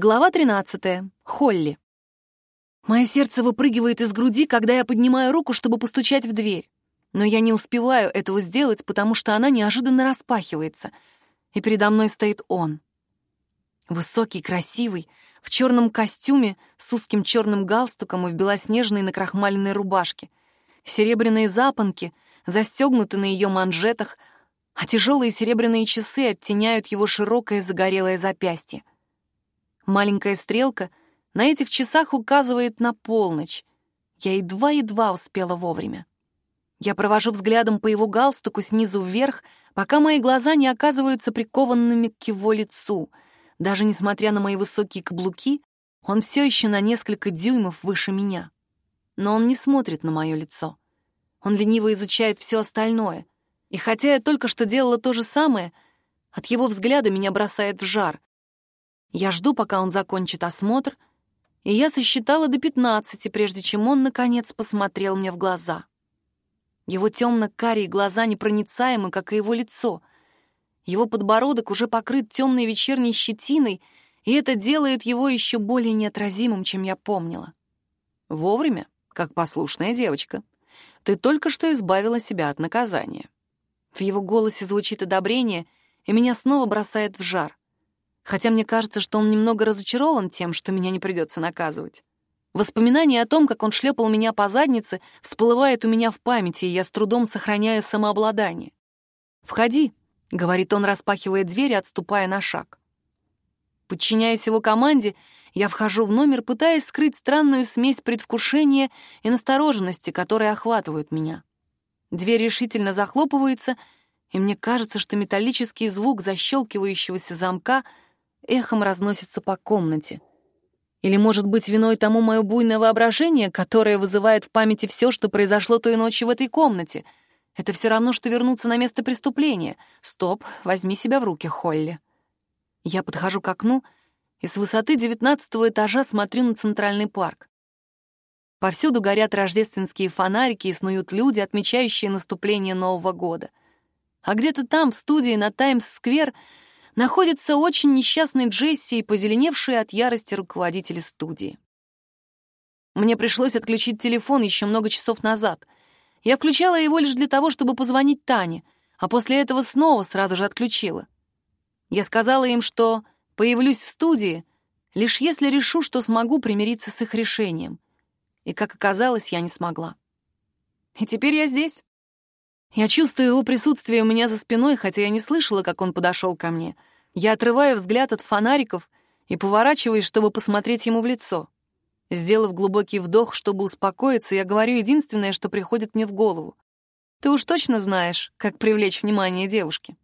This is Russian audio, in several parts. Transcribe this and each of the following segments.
Глава 13. Холли. Мое сердце выпрыгивает из груди, когда я поднимаю руку, чтобы постучать в дверь. Но я не успеваю этого сделать, потому что она неожиданно распахивается, и передо мной стоит он. Высокий, красивый, в черном костюме, с узким черным галстуком и в белоснежной накрахмаленной рубашке. Серебряные запонки застегнуты на ее манжетах, а тяжелые серебряные часы оттеняют его широкое загорелое запястье. Маленькая стрелка на этих часах указывает на полночь. Я едва-едва успела вовремя. Я провожу взглядом по его галстуку снизу вверх, пока мои глаза не оказываются прикованными к его лицу. Даже несмотря на мои высокие каблуки, он все еще на несколько дюймов выше меня. Но он не смотрит на мое лицо. Он лениво изучает все остальное. И хотя я только что делала то же самое, от его взгляда меня бросает в жар. Я жду, пока он закончит осмотр, и я сосчитала до пятнадцати, прежде чем он, наконец, посмотрел мне в глаза. Его темно-карие глаза непроницаемы, как и его лицо. Его подбородок уже покрыт темной вечерней щетиной, и это делает его еще более неотразимым, чем я помнила. Вовремя, как послушная девочка. Ты только что избавила себя от наказания. В его голосе звучит одобрение, и меня снова бросает в жар хотя мне кажется, что он немного разочарован тем, что меня не придется наказывать. Воспоминание о том, как он шлепал меня по заднице, всплывает у меня в памяти, и я с трудом сохраняю самообладание. «Входи», — говорит он, распахивая дверь и отступая на шаг. Подчиняясь его команде, я вхожу в номер, пытаясь скрыть странную смесь предвкушения и настороженности, которые охватывают меня. Дверь решительно захлопывается, и мне кажется, что металлический звук защелкивающегося замка — эхом разносится по комнате. Или, может быть, виной тому мое буйное воображение, которое вызывает в памяти все, что произошло той ночью в этой комнате. Это все равно, что вернуться на место преступления. Стоп, возьми себя в руки, Холли. Я подхожу к окну и с высоты девятнадцатого этажа смотрю на Центральный парк. Повсюду горят рождественские фонарики и снуют люди, отмечающие наступление Нового года. А где-то там, в студии на Таймс-сквер, находится очень несчастный Джесси и позеленевший от ярости руководитель студии. Мне пришлось отключить телефон еще много часов назад. Я включала его лишь для того, чтобы позвонить Тане, а после этого снова сразу же отключила. Я сказала им, что появлюсь в студии, лишь если решу, что смогу примириться с их решением. И, как оказалось, я не смогла. И теперь я здесь. Я чувствую его присутствие у меня за спиной, хотя я не слышала, как он подошел ко мне — я отрываю взгляд от фонариков и поворачиваюсь, чтобы посмотреть ему в лицо. Сделав глубокий вдох, чтобы успокоиться, я говорю единственное, что приходит мне в голову. «Ты уж точно знаешь, как привлечь внимание девушки».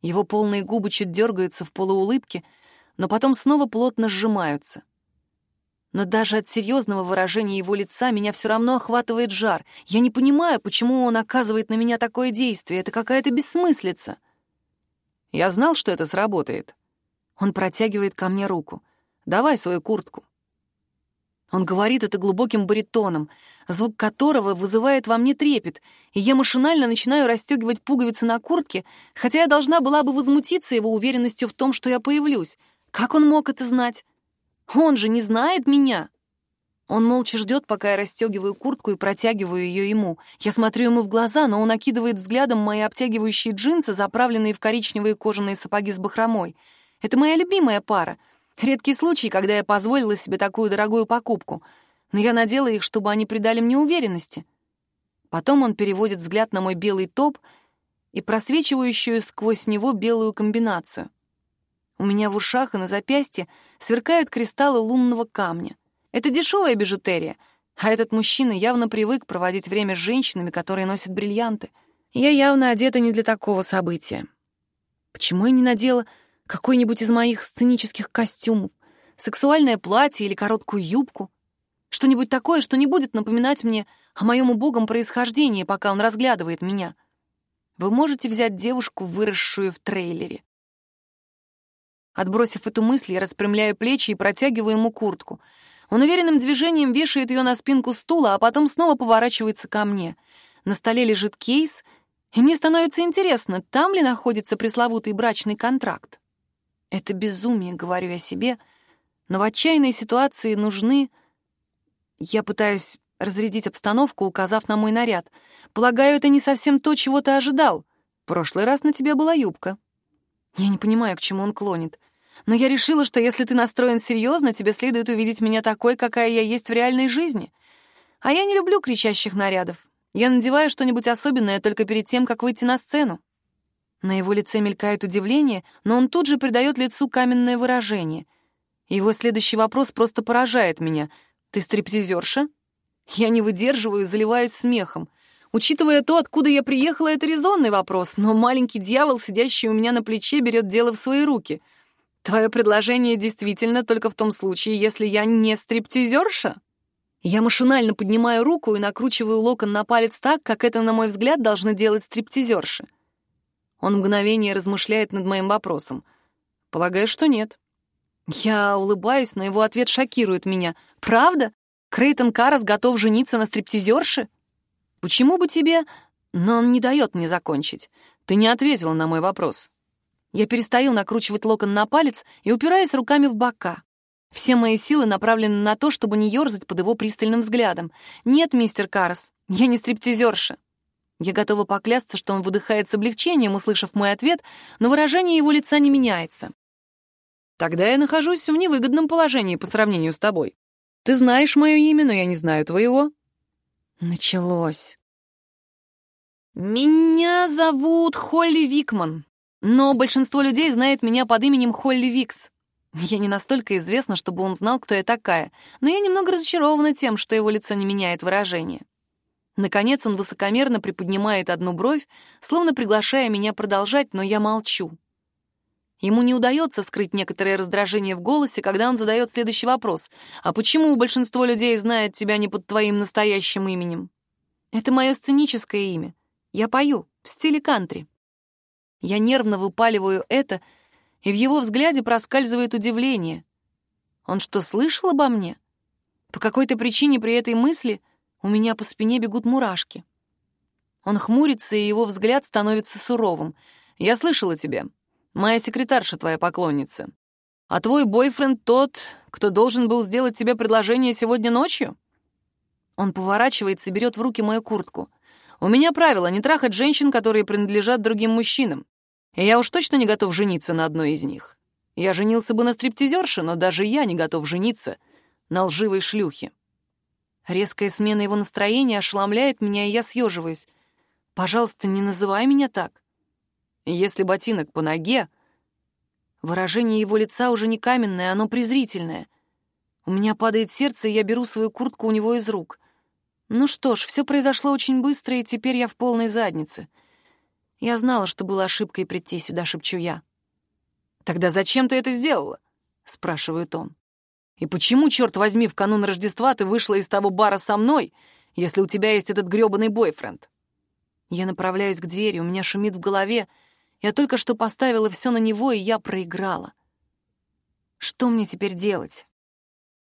Его полные губы чуть дергаются в полуулыбке, но потом снова плотно сжимаются. Но даже от серьезного выражения его лица меня все равно охватывает жар. Я не понимаю, почему он оказывает на меня такое действие. Это какая-то бессмыслица. Я знал, что это сработает. Он протягивает ко мне руку. «Давай свою куртку». Он говорит это глубоким баритоном, звук которого вызывает во мне трепет, и я машинально начинаю расстегивать пуговицы на куртке, хотя я должна была бы возмутиться его уверенностью в том, что я появлюсь. Как он мог это знать? Он же не знает меня. Он молча ждет, пока я расстегиваю куртку и протягиваю ее ему. Я смотрю ему в глаза, но он окидывает взглядом мои обтягивающие джинсы, заправленные в коричневые кожаные сапоги с бахромой. Это моя любимая пара. Редкий случай, когда я позволила себе такую дорогую покупку. Но я надела их, чтобы они придали мне уверенности. Потом он переводит взгляд на мой белый топ и просвечивающую сквозь него белую комбинацию. У меня в ушах и на запястье сверкают кристаллы лунного камня. Это дешевая бижутерия, а этот мужчина явно привык проводить время с женщинами, которые носят бриллианты. Я явно одета не для такого события. Почему я не надела какой-нибудь из моих сценических костюмов, сексуальное платье или короткую юбку? Что-нибудь такое, что не будет напоминать мне о моем убогом происхождении, пока он разглядывает меня. Вы можете взять девушку, выросшую в трейлере. Отбросив эту мысль, я распрямляю плечи и протягиваю ему куртку — он уверенным движением вешает ее на спинку стула, а потом снова поворачивается ко мне. На столе лежит кейс, и мне становится интересно, там ли находится пресловутый брачный контракт. Это безумие, говорю я себе, но в отчаянной ситуации нужны... Я пытаюсь разрядить обстановку, указав на мой наряд. Полагаю, это не совсем то, чего ты ожидал. Прошлый раз на тебе была юбка. Я не понимаю, к чему он клонит. Но я решила, что если ты настроен серьезно, тебе следует увидеть меня такой, какая я есть в реальной жизни. А я не люблю кричащих нарядов. Я надеваю что-нибудь особенное только перед тем, как выйти на сцену. На его лице мелькает удивление, но он тут же придает лицу каменное выражение. Его следующий вопрос просто поражает меня. «Ты стриптизерша?» Я не выдерживаю заливаюсь смехом. Учитывая то, откуда я приехала, это резонный вопрос, но маленький дьявол, сидящий у меня на плече, берет дело в свои руки. Твое предложение действительно только в том случае, если я не стриптизерша? Я машинально поднимаю руку и накручиваю локон на палец так, как это, на мой взгляд, должны делать стриптизерши. Он мгновение размышляет над моим вопросом. Полагаю, что нет. Я улыбаюсь, но его ответ шокирует меня. «Правда? Крейтон Карас готов жениться на стриптизерше? Почему бы тебе...» Но он не дает мне закончить. Ты не ответила на мой вопрос. Я перестаю накручивать локон на палец и упираюсь руками в бока. Все мои силы направлены на то, чтобы не ерзать под его пристальным взглядом. «Нет, мистер Карас, я не стриптизерша». Я готова поклясться, что он выдыхает с облегчением, услышав мой ответ, но выражение его лица не меняется. «Тогда я нахожусь в невыгодном положении по сравнению с тобой. Ты знаешь мое имя, но я не знаю твоего». Началось. «Меня зовут Холли Викман, но большинство людей знает меня под именем Холли Викс. Я не настолько известна, чтобы он знал, кто я такая, но я немного разочарована тем, что его лицо не меняет выражение. Наконец он высокомерно приподнимает одну бровь, словно приглашая меня продолжать, но я молчу. Ему не удается скрыть некоторое раздражение в голосе, когда он задает следующий вопрос. «А почему большинство людей знает тебя не под твоим настоящим именем?» «Это мое сценическое имя. Я пою, в стиле кантри». Я нервно выпаливаю это, и в его взгляде проскальзывает удивление. Он что, слышал обо мне? По какой-то причине при этой мысли у меня по спине бегут мурашки. Он хмурится, и его взгляд становится суровым. «Я слышала тебя. Моя секретарша твоя поклонница. А твой бойфренд тот, кто должен был сделать тебе предложение сегодня ночью? Он поворачивается и берет в руки мою куртку. У меня правило не трахать женщин, которые принадлежат другим мужчинам. И я уж точно не готов жениться на одной из них. Я женился бы на стриптизерше, но даже я не готов жениться на лживой шлюхе. Резкая смена его настроения ошеломляет меня, и я съеживаюсь. «Пожалуйста, не называй меня так. Если ботинок по ноге... Выражение его лица уже не каменное, оно презрительное. У меня падает сердце, и я беру свою куртку у него из рук. Ну что ж, все произошло очень быстро, и теперь я в полной заднице. Я знала, что было ошибкой прийти сюда, шепчу я. «Тогда зачем ты это сделала?» — спрашивает он. «И почему, черт возьми, в канун Рождества ты вышла из того бара со мной, если у тебя есть этот грёбаный бойфренд?» Я направляюсь к двери, у меня шумит в голове, я только что поставила все на него, и я проиграла. Что мне теперь делать?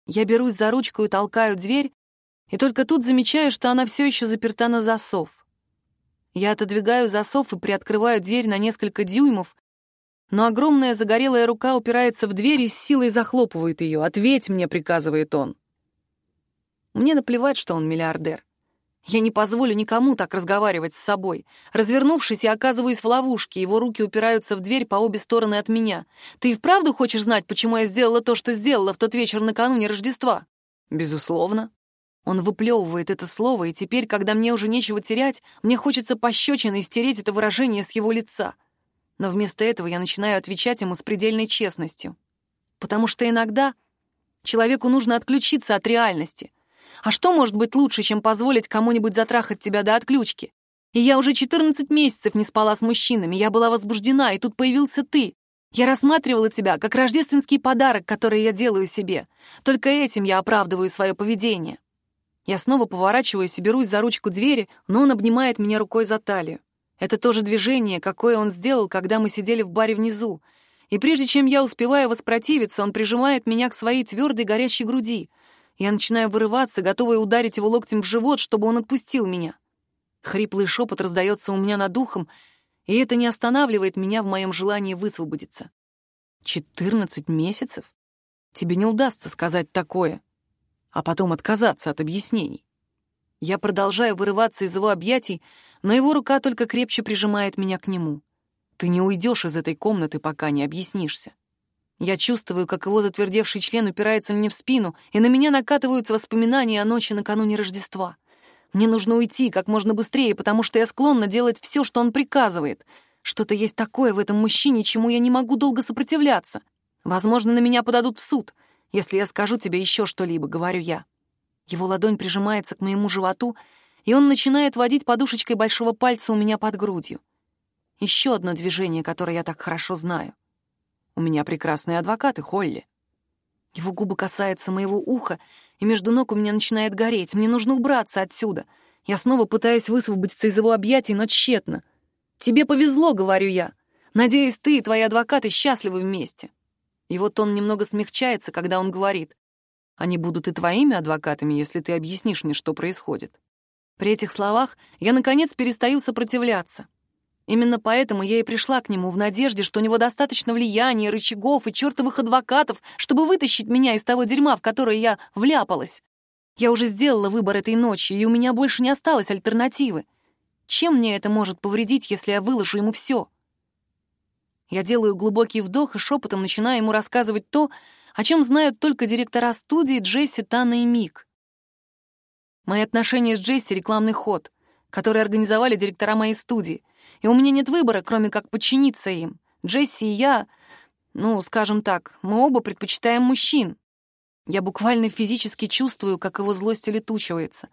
Я берусь за ручку и толкаю дверь, и только тут замечаю, что она все еще заперта на засов. Я отодвигаю засов и приоткрываю дверь на несколько дюймов, но огромная загорелая рука упирается в дверь и с силой захлопывает ее. «Ответь мне», — приказывает он. Мне наплевать, что он миллиардер. Я не позволю никому так разговаривать с собой. Развернувшись, я оказываюсь в ловушке, его руки упираются в дверь по обе стороны от меня. Ты и вправду хочешь знать, почему я сделала то, что сделала в тот вечер накануне Рождества? Безусловно. Он выплевывает это слово, и теперь, когда мне уже нечего терять, мне хочется пощечиной стереть это выражение с его лица. Но вместо этого я начинаю отвечать ему с предельной честностью. Потому что иногда человеку нужно отключиться от реальности — а что может быть лучше, чем позволить кому-нибудь затрахать тебя до отключки? И я уже 14 месяцев не спала с мужчинами, я была возбуждена, и тут появился ты. Я рассматривала тебя как рождественский подарок, который я делаю себе. Только этим я оправдываю свое поведение. Я снова поворачиваюсь и берусь за ручку двери, но он обнимает меня рукой за талию. Это то же движение, какое он сделал, когда мы сидели в баре внизу. И прежде чем я успеваю воспротивиться, он прижимает меня к своей твердой горящей груди — я начинаю вырываться, готовая ударить его локтем в живот, чтобы он отпустил меня. Хриплый шепот раздается у меня над ухом, и это не останавливает меня в моем желании высвободиться. Четырнадцать месяцев? Тебе не удастся сказать такое, а потом отказаться от объяснений. Я продолжаю вырываться из его объятий, но его рука только крепче прижимает меня к нему. Ты не уйдешь из этой комнаты, пока не объяснишься. Я чувствую, как его затвердевший член упирается мне в спину, и на меня накатываются воспоминания о ночи накануне Рождества. Мне нужно уйти как можно быстрее, потому что я склонна делать все, что он приказывает. Что-то есть такое в этом мужчине, чему я не могу долго сопротивляться. Возможно, на меня подадут в суд, если я скажу тебе еще что-либо, говорю я. Его ладонь прижимается к моему животу, и он начинает водить подушечкой большого пальца у меня под грудью. Еще одно движение, которое я так хорошо знаю. У меня прекрасные адвокаты, Холли. Его губы касаются моего уха, и между ног у меня начинает гореть. Мне нужно убраться отсюда. Я снова пытаюсь высвободиться из его объятий, но тщетно. «Тебе повезло», — говорю я. «Надеюсь, ты и твои адвокаты счастливы вместе». И вот он немного смягчается, когда он говорит. «Они будут и твоими адвокатами, если ты объяснишь мне, что происходит». При этих словах я, наконец, перестаю сопротивляться. Именно поэтому я и пришла к нему в надежде, что у него достаточно влияния, рычагов и чертовых адвокатов, чтобы вытащить меня из того дерьма, в которое я вляпалась. Я уже сделала выбор этой ночи, и у меня больше не осталось альтернативы. Чем мне это может повредить, если я выложу ему все? Я делаю глубокий вдох и шепотом начинаю ему рассказывать то, о чем знают только директора студии Джесси, Тана и Мик. Мои отношения с Джесси — рекламный ход, который организовали директора моей студии, и у меня нет выбора, кроме как подчиниться им. Джесси и я, ну, скажем так, мы оба предпочитаем мужчин. Я буквально физически чувствую, как его злость улетучивается.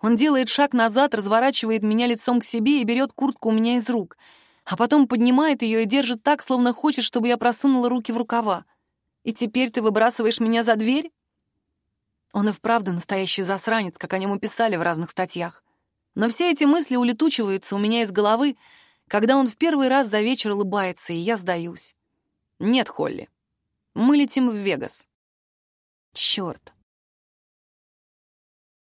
Он делает шаг назад, разворачивает меня лицом к себе и берет куртку у меня из рук — а потом поднимает ее и держит так, словно хочет, чтобы я просунула руки в рукава. И теперь ты выбрасываешь меня за дверь? Он и вправду настоящий засранец, как о нем писали в разных статьях. Но все эти мысли улетучиваются у меня из головы, когда он в первый раз за вечер улыбается, и я сдаюсь. Нет, Холли, мы летим в Вегас. Черт,